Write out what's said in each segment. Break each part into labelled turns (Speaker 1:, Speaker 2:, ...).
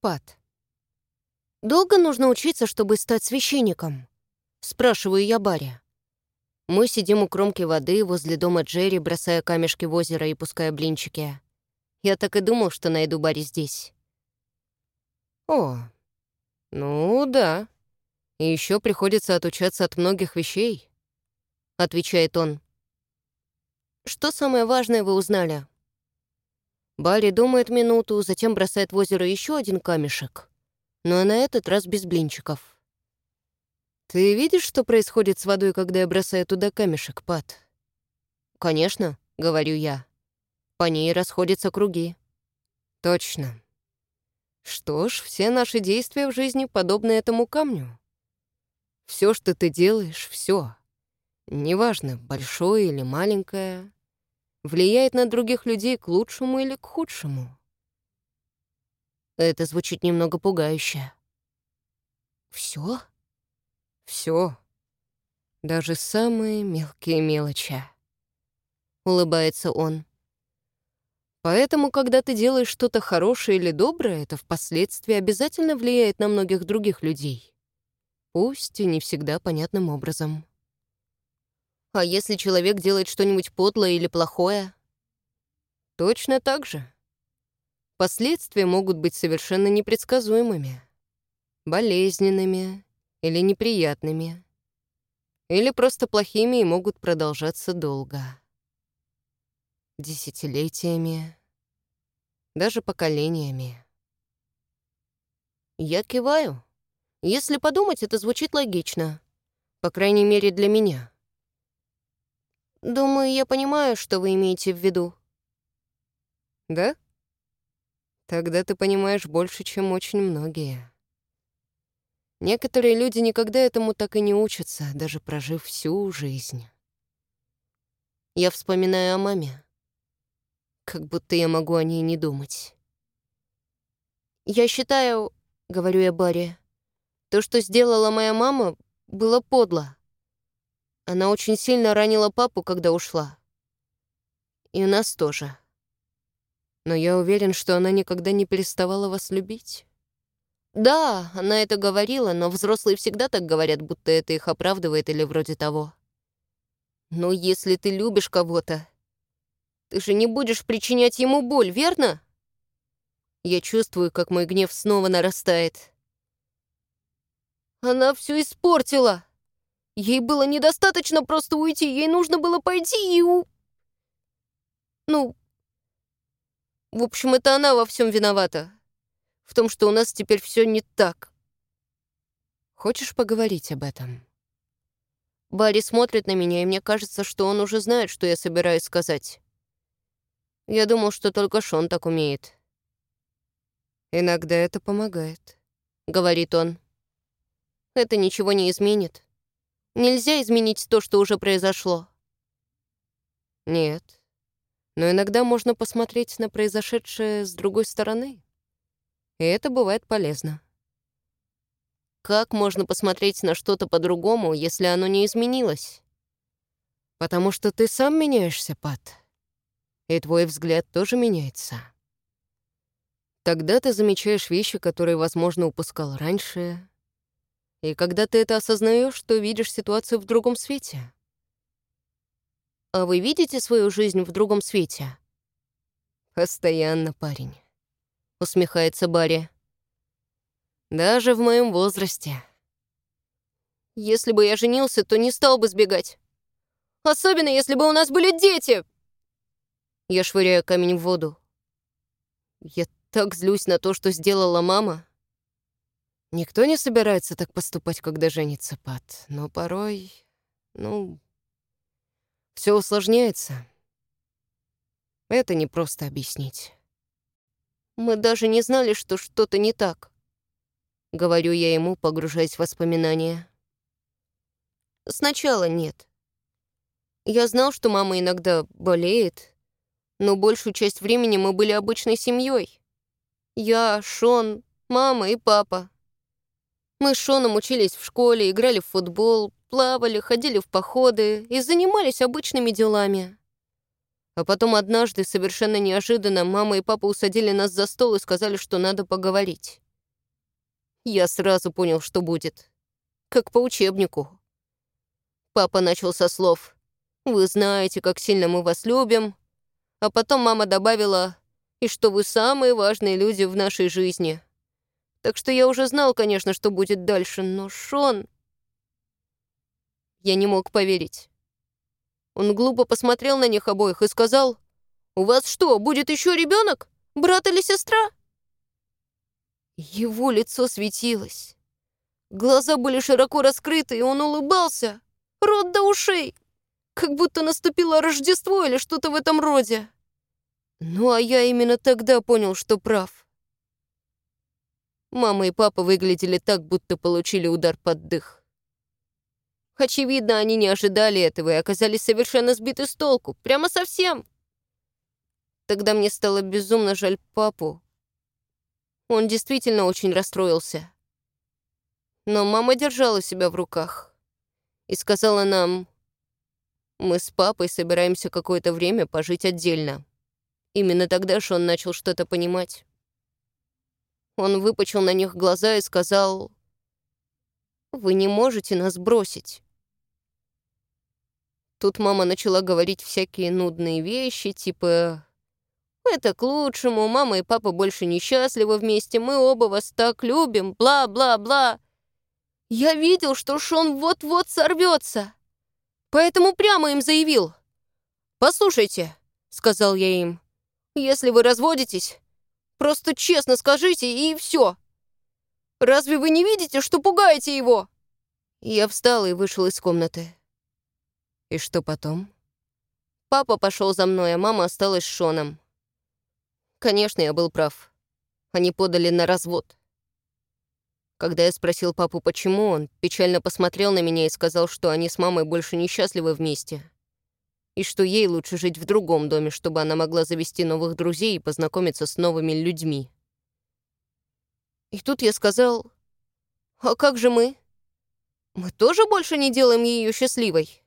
Speaker 1: Пат. «Долго нужно учиться, чтобы стать священником?» Спрашиваю я Барри. Мы сидим у кромки воды возле дома Джерри, бросая камешки в озеро и пуская блинчики. Я так и думал, что найду Барри здесь. «О, ну да. И еще приходится отучаться от многих вещей», — отвечает он. «Что самое важное вы узнали?» Барри думает минуту, затем бросает в озеро еще один камешек, но на этот раз без блинчиков. «Ты видишь, что происходит с водой, когда я бросаю туда камешек, Пат?» «Конечно», — говорю я. «По ней расходятся круги». «Точно. Что ж, все наши действия в жизни подобны этому камню. Все, что ты делаешь, все, неважно, большое или маленькое, влияет на других людей к лучшему или к худшему. Это звучит немного пугающе. Все? Все. Даже самые мелкие мелочи. Улыбается он. Поэтому, когда ты делаешь что-то хорошее или доброе, это впоследствии обязательно влияет на многих других людей. Пусть и не всегда понятным образом. А если человек делает что-нибудь подлое или плохое? Точно так же. Последствия могут быть совершенно непредсказуемыми, болезненными или неприятными, или просто плохими и могут продолжаться долго десятилетиями, даже поколениями. Я киваю. Если подумать, это звучит логично. По крайней мере, для меня. Думаю, я понимаю, что вы имеете в виду. Да? Тогда ты понимаешь больше, чем очень многие. Некоторые люди никогда этому так и не учатся, даже прожив всю жизнь. Я вспоминаю о маме. Как будто я могу о ней не думать. «Я считаю, — говорю я Барри, — то, что сделала моя мама, было подло. Она очень сильно ранила папу, когда ушла. И нас тоже. Но я уверен, что она никогда не переставала вас любить». «Да, она это говорила, но взрослые всегда так говорят, будто это их оправдывает или вроде того. Но если ты любишь кого-то, ты же не будешь причинять ему боль, верно? Я чувствую, как мой гнев снова нарастает. Она все испортила. Ей было недостаточно просто уйти, ей нужно было пойти и у... Ну... В общем, это она во всем виновата. В том, что у нас теперь все не так. Хочешь поговорить об этом? Барри смотрит на меня, и мне кажется, что он уже знает, что я собираюсь сказать. Я думал, что только Шон так умеет. «Иногда это помогает», — говорит он. «Это ничего не изменит. Нельзя изменить то, что уже произошло». «Нет. Но иногда можно посмотреть на произошедшее с другой стороны. И это бывает полезно». Как можно посмотреть на что-то по-другому, если оно не изменилось? Потому что ты сам меняешься, Пат и твой взгляд тоже меняется. Тогда ты замечаешь вещи, которые, возможно, упускал раньше, и когда ты это осознаешь, то видишь ситуацию в другом свете. А вы видите свою жизнь в другом свете? Постоянно, парень. Усмехается Барри. Даже в моем возрасте. Если бы я женился, то не стал бы сбегать. Особенно, если бы у нас были дети. Я швыряю камень в воду. Я так злюсь на то, что сделала мама. Никто не собирается так поступать, когда женится Пат, но порой, ну, все усложняется. Это не просто объяснить. Мы даже не знали, что что-то не так. Говорю я ему, погружаясь в воспоминания. Сначала нет. Я знал, что мама иногда болеет, но большую часть времени мы были обычной семьей. Я, Шон, мама и папа. Мы с Шоном учились в школе, играли в футбол, плавали, ходили в походы и занимались обычными делами. А потом однажды, совершенно неожиданно, мама и папа усадили нас за стол и сказали, что надо поговорить. Я сразу понял, что будет. Как по учебнику. Папа начал со слов «Вы знаете, как сильно мы вас любим», а потом мама добавила «И что вы самые важные люди в нашей жизни». Так что я уже знал, конечно, что будет дальше, но Шон... Я не мог поверить. Он глупо посмотрел на них обоих и сказал, «У вас что, будет еще ребенок? Брат или сестра?» Его лицо светилось. Глаза были широко раскрыты, и он улыбался. Рот до ушей. Как будто наступило Рождество или что-то в этом роде. Ну, а я именно тогда понял, что прав. Мама и папа выглядели так, будто получили удар под дых. Очевидно, они не ожидали этого и оказались совершенно сбиты с толку. Прямо совсем. Тогда мне стало безумно жаль папу. Он действительно очень расстроился. Но мама держала себя в руках и сказала нам, мы с папой собираемся какое-то время пожить отдельно. Именно тогда Шон начал что-то понимать. Он выпучил на них глаза и сказал, «Вы не можете нас бросить». Тут мама начала говорить всякие нудные вещи, типа «Это к лучшему, мама и папа больше несчастливы вместе, мы оба вас так любим, бла-бла-бла». Я видел, что Шон вот-вот сорвется, поэтому прямо им заявил. «Послушайте», — сказал я им, — «если вы разводитесь, Просто честно скажите, и все. Разве вы не видите, что пугаете его?» Я встал и вышел из комнаты. И что потом? Папа пошел за мной, а мама осталась с Шоном. Конечно, я был прав. Они подали на развод. Когда я спросил папу, почему, он печально посмотрел на меня и сказал, что они с мамой больше несчастливы вместе и что ей лучше жить в другом доме, чтобы она могла завести новых друзей и познакомиться с новыми людьми. И тут я сказал, «А как же мы? Мы тоже больше не делаем ее счастливой?»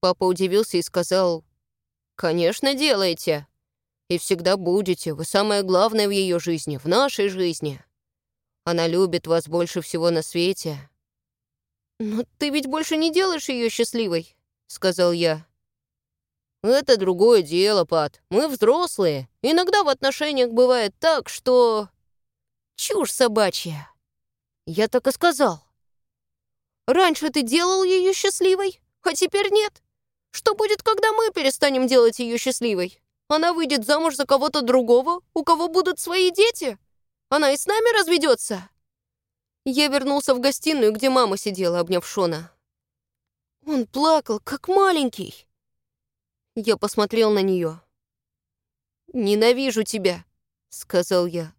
Speaker 1: Папа удивился и сказал, «Конечно, делаете. И всегда будете. Вы самое главное в ее жизни, в нашей жизни. Она любит вас больше всего на свете. Но ты ведь больше не делаешь ее счастливой сказал я. «Это другое дело, Пат. Мы взрослые. Иногда в отношениях бывает так, что...» «Чушь собачья!» Я так и сказал. «Раньше ты делал ее счастливой, а теперь нет. Что будет, когда мы перестанем делать ее счастливой? Она выйдет замуж за кого-то другого, у кого будут свои дети? Она и с нами разведется?» Я вернулся в гостиную, где мама сидела, обняв Шона. Он плакал, как маленький. Я посмотрел на нее. «Ненавижу тебя», — сказал я.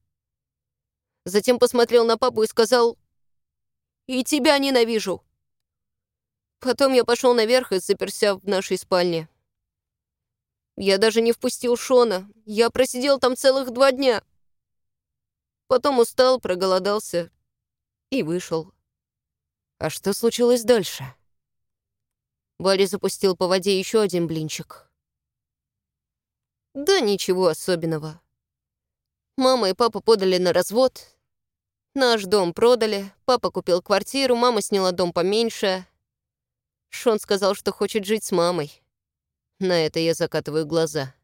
Speaker 1: Затем посмотрел на папу и сказал, «И тебя ненавижу». Потом я пошел наверх и заперся в нашей спальне. Я даже не впустил Шона. Я просидел там целых два дня. Потом устал, проголодался и вышел. А что случилось дальше? Варя запустил по воде еще один блинчик. Да ничего особенного. Мама и папа подали на развод. Наш дом продали, папа купил квартиру, мама сняла дом поменьше. Шон сказал, что хочет жить с мамой. На это я закатываю глаза.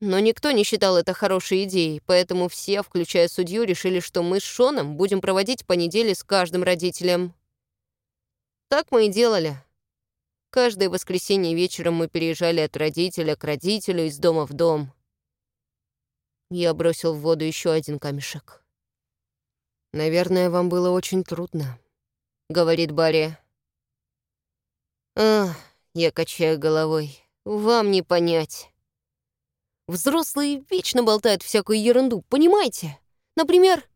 Speaker 1: Но никто не считал это хорошей идеей, поэтому все, включая судью, решили, что мы с Шоном будем проводить по неделе с каждым родителем. Так мы и делали. Каждое воскресенье вечером мы переезжали от родителя к родителю из дома в дом. Я бросил в воду еще один камешек. «Наверное, вам было очень трудно», — говорит Барри. «Ах, я качаю головой. Вам не понять. Взрослые вечно болтают всякую ерунду, понимаете? Например,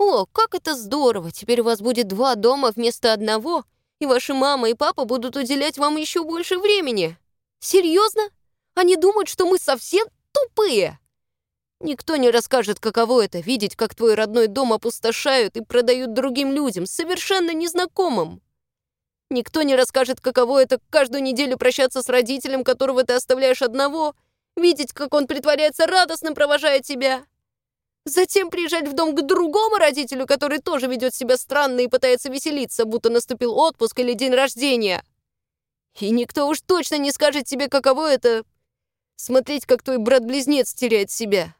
Speaker 1: «О, как это здорово! Теперь у вас будет два дома вместо одного, и ваши мама и папа будут уделять вам еще больше времени. Серьезно? Они думают, что мы совсем тупые. Никто не расскажет, каково это — видеть, как твой родной дом опустошают и продают другим людям, совершенно незнакомым. Никто не расскажет, каково это каждую неделю прощаться с родителем, которого ты оставляешь одного, видеть, как он притворяется радостным, провожая тебя. Затем приезжать в дом к другому родителю, который тоже ведет себя странно и пытается веселиться, будто наступил отпуск или день рождения. И никто уж точно не скажет тебе, каково это — смотреть, как твой брат-близнец теряет себя.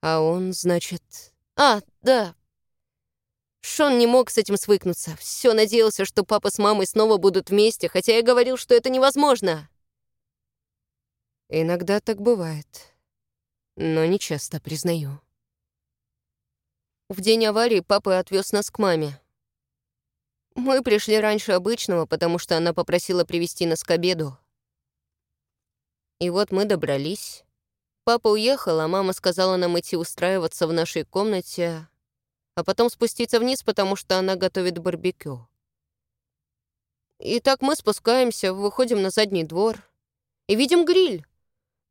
Speaker 1: А он, значит... А, да. Шон не мог с этим свыкнуться. Все надеялся, что папа с мамой снова будут вместе, хотя я говорил, что это невозможно. Иногда так бывает. Но не часто, признаю. В день аварии папа отвез нас к маме. Мы пришли раньше обычного, потому что она попросила привести нас к обеду. И вот мы добрались. Папа уехал, а мама сказала нам идти устраиваться в нашей комнате, а потом спуститься вниз, потому что она готовит барбекю. И так мы спускаемся, выходим на задний двор и видим гриль.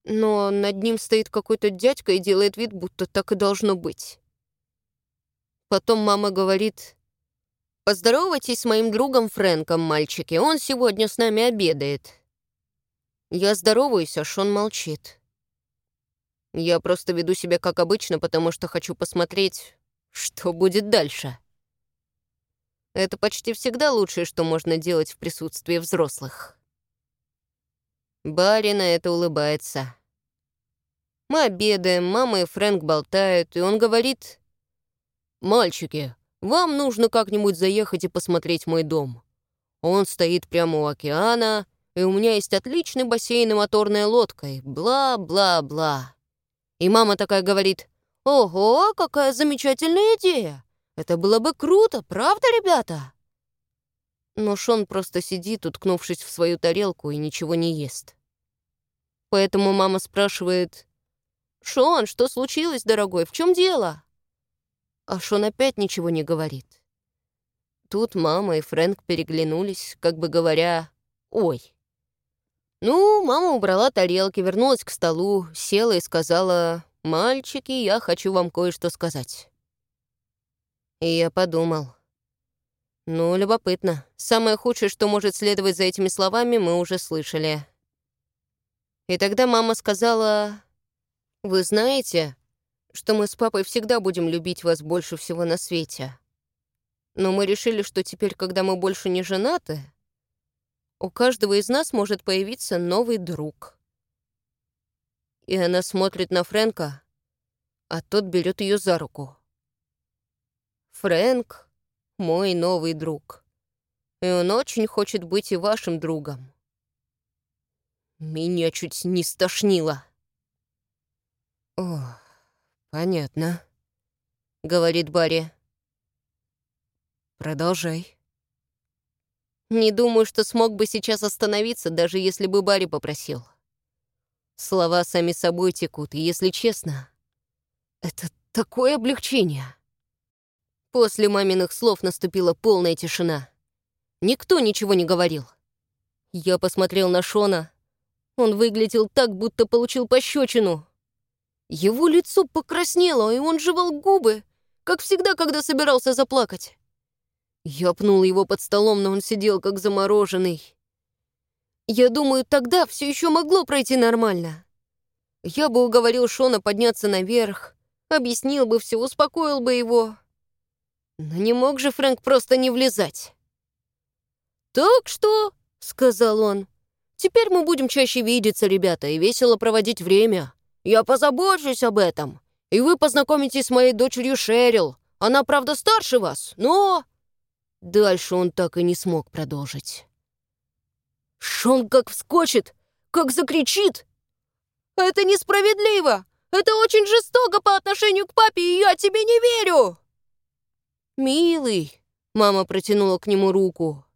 Speaker 1: Но над ним стоит какой-то дядька и делает вид, будто так и должно быть. Потом мама говорит, «Поздоровайтесь с моим другом Фрэнком, мальчики, он сегодня с нами обедает». Я здороваюсь, а Шон молчит. Я просто веду себя как обычно, потому что хочу посмотреть, что будет дальше. Это почти всегда лучшее, что можно делать в присутствии взрослых. Барри на это улыбается. Мы обедаем, мама и Фрэнк болтают, и он говорит, «Мальчики, вам нужно как-нибудь заехать и посмотреть мой дом. Он стоит прямо у океана, и у меня есть отличный бассейн и моторная лодка, и бла-бла-бла». И мама такая говорит, «Ого, какая замечательная идея! Это было бы круто, правда, ребята?» Но Шон просто сидит, уткнувшись в свою тарелку, и ничего не ест. Поэтому мама спрашивает, «Шон, что случилось, дорогой, в чем дело?» А Шон опять ничего не говорит. Тут мама и Фрэнк переглянулись, как бы говоря, «Ой». Ну, мама убрала тарелки, вернулась к столу, села и сказала, «Мальчики, я хочу вам кое-что сказать». И я подумал. Ну, любопытно. Самое худшее, что может следовать за этими словами, мы уже слышали. И тогда мама сказала, «Вы знаете, что мы с папой всегда будем любить вас больше всего на свете. Но мы решили, что теперь, когда мы больше не женаты, у каждого из нас может появиться новый друг. И она смотрит на Фрэнка, а тот берет ее за руку. Фрэнк — мой новый друг, и он очень хочет быть и вашим другом. Меня чуть не стошнило. «О, понятно», — говорит Барри. «Продолжай». Не думаю, что смог бы сейчас остановиться, даже если бы Барри попросил. Слова сами собой текут, и, если честно, это такое облегчение. После маминых слов наступила полная тишина. Никто ничего не говорил. Я посмотрел на Шона. Он выглядел так, будто получил пощечину. Его лицо покраснело, и он жевал губы, как всегда, когда собирался заплакать. Я пнул его под столом, но он сидел как замороженный. Я думаю, тогда все еще могло пройти нормально. Я бы уговорил Шона подняться наверх, объяснил бы все, успокоил бы его. Но не мог же Фрэнк просто не влезать. «Так что», — сказал он, — «теперь мы будем чаще видеться, ребята, и весело проводить время. Я позабочусь об этом, и вы познакомитесь с моей дочерью Шерил. Она, правда, старше вас, но...» Дальше он так и не смог продолжить. Шон как вскочит, как закричит. «Это несправедливо! Это очень жестоко по отношению к папе, и я тебе не верю!» «Милый», — мама протянула к нему руку.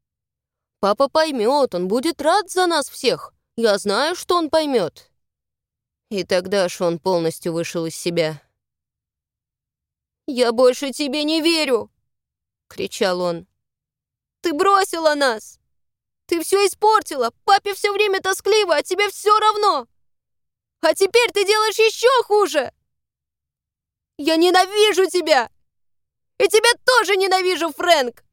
Speaker 1: «Папа поймет, он будет рад за нас всех. Я знаю, что он поймет». И тогда Шон полностью вышел из себя. «Я больше тебе не верю!» — кричал он. Ты бросила нас! Ты все испортила! Папе все время тоскливо, а тебе все равно! А теперь ты делаешь еще хуже! Я ненавижу тебя! И тебя тоже ненавижу, Фрэнк!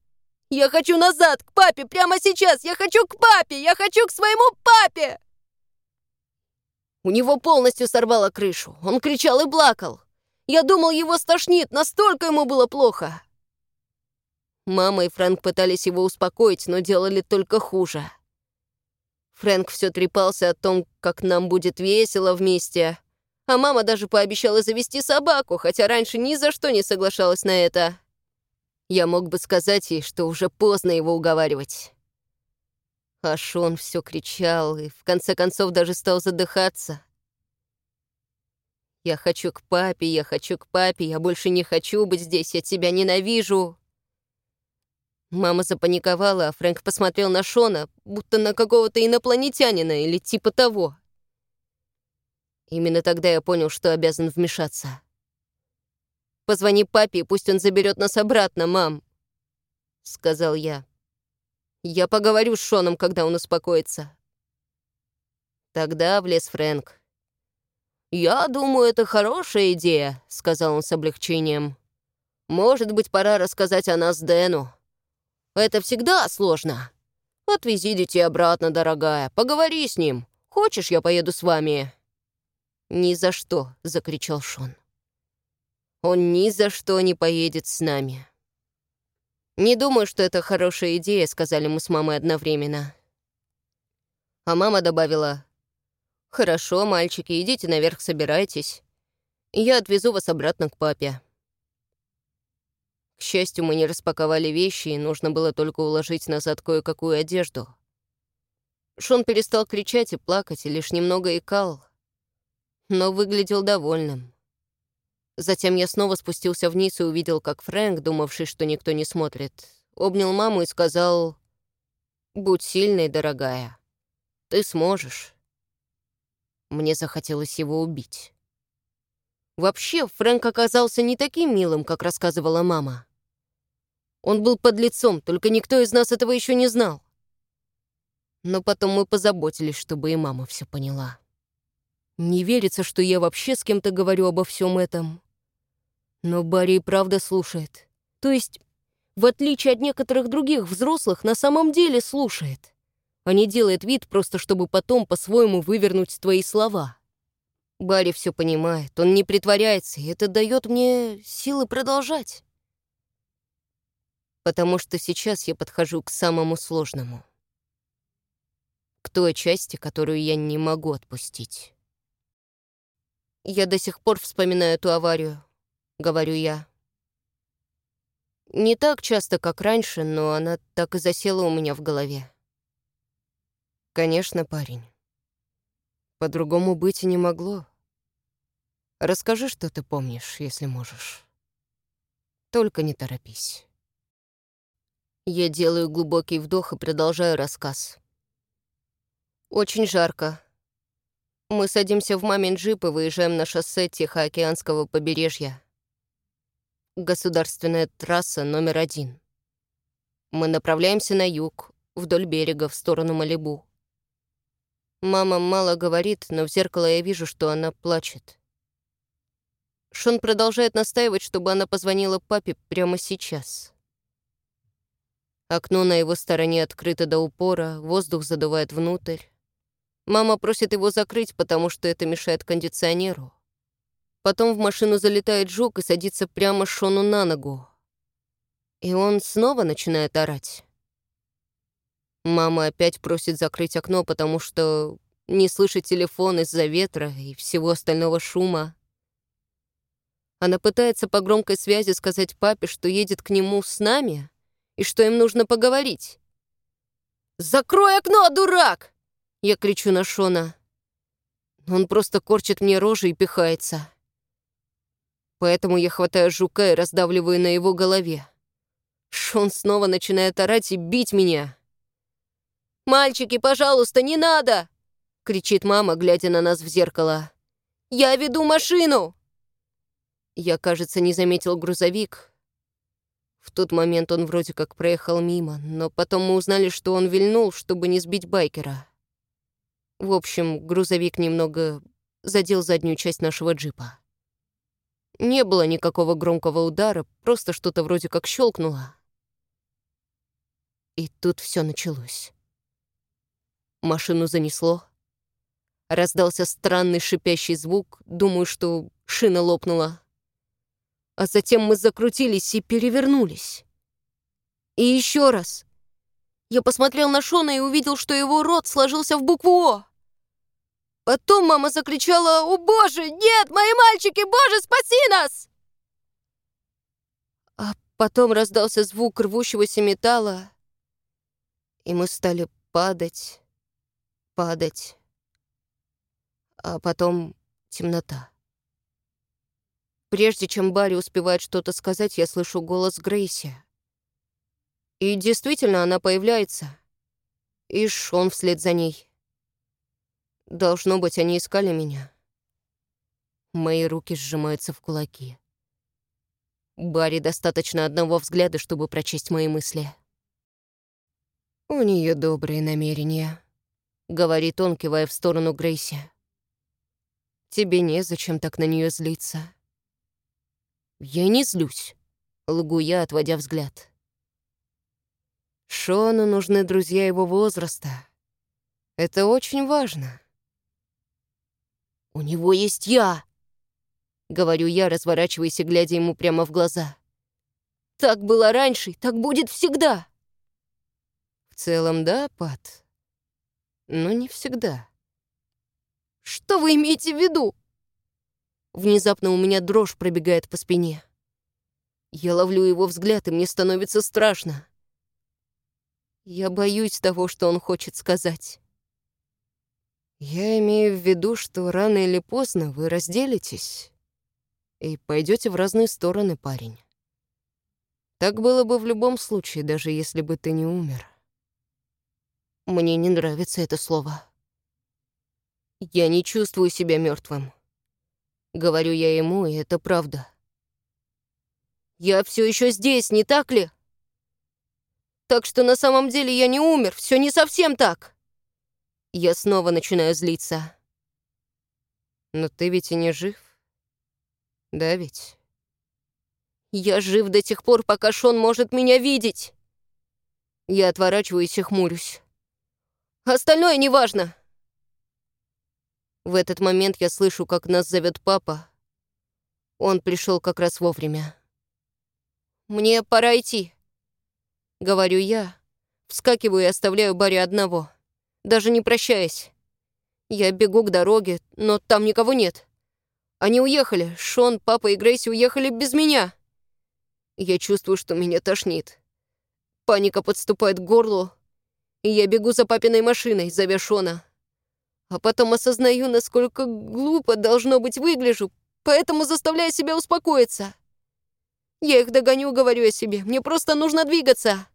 Speaker 1: Я хочу назад, к папе, прямо сейчас! Я хочу к папе! Я хочу к своему папе!» У него полностью сорвало крышу. Он кричал и плакал. Я думал, его стошнит, настолько ему было плохо. Мама и Фрэнк пытались его успокоить, но делали только хуже. Фрэнк все трепался о том, как нам будет весело вместе. А мама даже пообещала завести собаку, хотя раньше ни за что не соглашалась на это. Я мог бы сказать ей, что уже поздно его уговаривать. А Шон все кричал и в конце концов даже стал задыхаться. «Я хочу к папе, я хочу к папе, я больше не хочу быть здесь, я тебя ненавижу!» Мама запаниковала, а Фрэнк посмотрел на Шона, будто на какого-то инопланетянина или типа того. Именно тогда я понял, что обязан вмешаться. «Позвони папе, пусть он заберет нас обратно, мам», — сказал я. Я поговорю с Шоном, когда он успокоится. Тогда влез Фрэнк. «Я думаю, это хорошая идея», — сказал он с облегчением. «Может быть, пора рассказать о нас Дэну. Это всегда сложно. Отвези детей обратно, дорогая. Поговори с ним. Хочешь, я поеду с вами?» «Ни за что», — закричал Шон. «Он ни за что не поедет с нами». «Не думаю, что это хорошая идея», — сказали мы с мамой одновременно. А мама добавила, «Хорошо, мальчики, идите наверх, собирайтесь. Я отвезу вас обратно к папе». К счастью, мы не распаковали вещи, и нужно было только уложить назад кое-какую одежду. Шон перестал кричать и плакать, и лишь немного икал, но выглядел довольным. Затем я снова спустился вниз и увидел, как Фрэнк, думавший, что никто не смотрит, обнял маму и сказал, «Будь сильной, дорогая. Ты сможешь». Мне захотелось его убить. Вообще, Фрэнк оказался не таким милым, как рассказывала мама. Он был под лицом, только никто из нас этого еще не знал. Но потом мы позаботились, чтобы и мама все поняла. Не верится, что я вообще с кем-то говорю обо всем этом. Но Барри и правда слушает. То есть, в отличие от некоторых других взрослых, на самом деле слушает. А не делает вид просто, чтобы потом по-своему вывернуть твои слова. Барри все понимает, он не притворяется, и это дает мне силы продолжать. Потому что сейчас я подхожу к самому сложному. К той части, которую я не могу отпустить. Я до сих пор вспоминаю эту аварию. — говорю я. Не так часто, как раньше, но она так и засела у меня в голове. Конечно, парень. По-другому быть и не могло. Расскажи, что ты помнишь, если можешь. Только не торопись. Я делаю глубокий вдох и продолжаю рассказ. Очень жарко. Мы садимся в мамин джип и выезжаем на шоссе Тихоокеанского побережья государственная трасса номер один. Мы направляемся на юг, вдоль берега, в сторону Малибу. Мама мало говорит, но в зеркало я вижу, что она плачет. Шон продолжает настаивать, чтобы она позвонила папе прямо сейчас. Окно на его стороне открыто до упора, воздух задувает внутрь. Мама просит его закрыть, потому что это мешает кондиционеру. Потом в машину залетает жук и садится прямо Шону на ногу. И он снова начинает орать. Мама опять просит закрыть окно, потому что не слышит телефон из-за ветра и всего остального шума. Она пытается по громкой связи сказать папе, что едет к нему с нами и что им нужно поговорить. «Закрой окно, дурак!» Я кричу на Шона. Он просто корчит мне рожи и пихается. Поэтому я хватаю жука и раздавливаю на его голове. Шон снова начинает орать и бить меня. «Мальчики, пожалуйста, не надо!» — кричит мама, глядя на нас в зеркало. «Я веду машину!» Я, кажется, не заметил грузовик. В тот момент он вроде как проехал мимо, но потом мы узнали, что он вильнул, чтобы не сбить байкера. В общем, грузовик немного задел заднюю часть нашего джипа. Не было никакого громкого удара, просто что-то вроде как щелкнуло. И тут все началось. Машину занесло. Раздался странный шипящий звук, думаю, что шина лопнула. А затем мы закрутились и перевернулись. И еще раз. Я посмотрел на Шона и увидел, что его рот сложился в букву «О». Потом мама закричала «О, боже, нет, мои мальчики, боже, спаси нас!» А потом раздался звук рвущегося металла, и мы стали падать, падать, а потом темнота. Прежде чем Барри успевает что-то сказать, я слышу голос Грейси. И действительно, она появляется. И Шон вслед за ней. Должно быть, они искали меня. Мои руки сжимаются в кулаки. Барри достаточно одного взгляда, чтобы прочесть мои мысли. «У нее добрые намерения», — говорит он, кивая в сторону Грейси. «Тебе незачем так на нее злиться». «Я не злюсь», — лгу я, отводя взгляд. Шону нужны друзья его возраста. Это очень важно. «У него есть я!» — говорю я, разворачиваясь и глядя ему прямо в глаза. «Так было раньше, так будет всегда!» «В целом, да, Пат, но не всегда». «Что вы имеете в виду?» Внезапно у меня дрожь пробегает по спине. Я ловлю его взгляд, и мне становится страшно. Я боюсь того, что он хочет сказать. Я имею в виду, что рано или поздно вы разделитесь и пойдете в разные стороны, парень. Так было бы в любом случае, даже если бы ты не умер. Мне не нравится это слово. Я не чувствую себя мертвым. Говорю я ему, и это правда. Я все еще здесь, не так ли? Так что на самом деле я не умер, все не совсем так. Я снова начинаю злиться. Но ты ведь и не жив. Да ведь? Я жив до тех пор, пока Шон может меня видеть. Я отворачиваюсь и хмурюсь. Остальное неважно. В этот момент я слышу, как нас зовет папа. Он пришел как раз вовремя. «Мне пора идти», — говорю я, вскакиваю и оставляю Барри одного даже не прощаясь. Я бегу к дороге, но там никого нет. Они уехали. Шон, папа и Грейси уехали без меня. Я чувствую, что меня тошнит. Паника подступает к горлу, и я бегу за папиной машиной, зовя Шона. А потом осознаю, насколько глупо должно быть выгляжу, поэтому заставляю себя успокоиться. Я их догоню, говорю я себе. Мне просто нужно двигаться.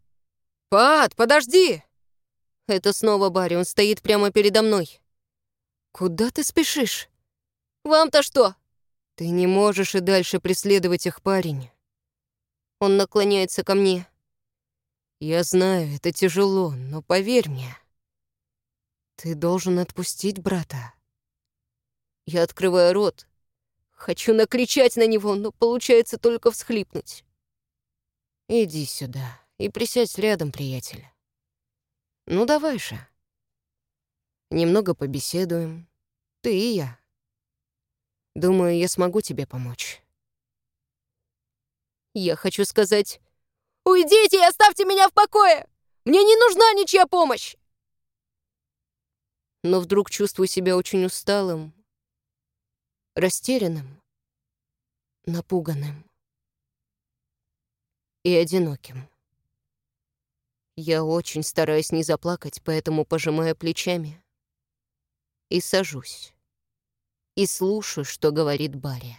Speaker 1: «Пат, подожди!» Это снова Барри, он стоит прямо передо мной. «Куда ты спешишь?» «Вам-то что?» «Ты не можешь и дальше преследовать их, парень». Он наклоняется ко мне. «Я знаю, это тяжело, но поверь мне. Ты должен отпустить брата». Я открываю рот. Хочу накричать на него, но получается только всхлипнуть. «Иди сюда и присядь рядом, приятель». Ну давай же. Немного побеседуем. Ты и я. Думаю, я смогу тебе помочь. Я хочу сказать... «Уйдите и оставьте меня в покое! Мне не нужна ничья помощь!» Но вдруг чувствую себя очень усталым, растерянным, напуганным и одиноким. Я очень стараюсь не заплакать, поэтому пожимаю плечами и сажусь. И слушаю, что говорит Барри.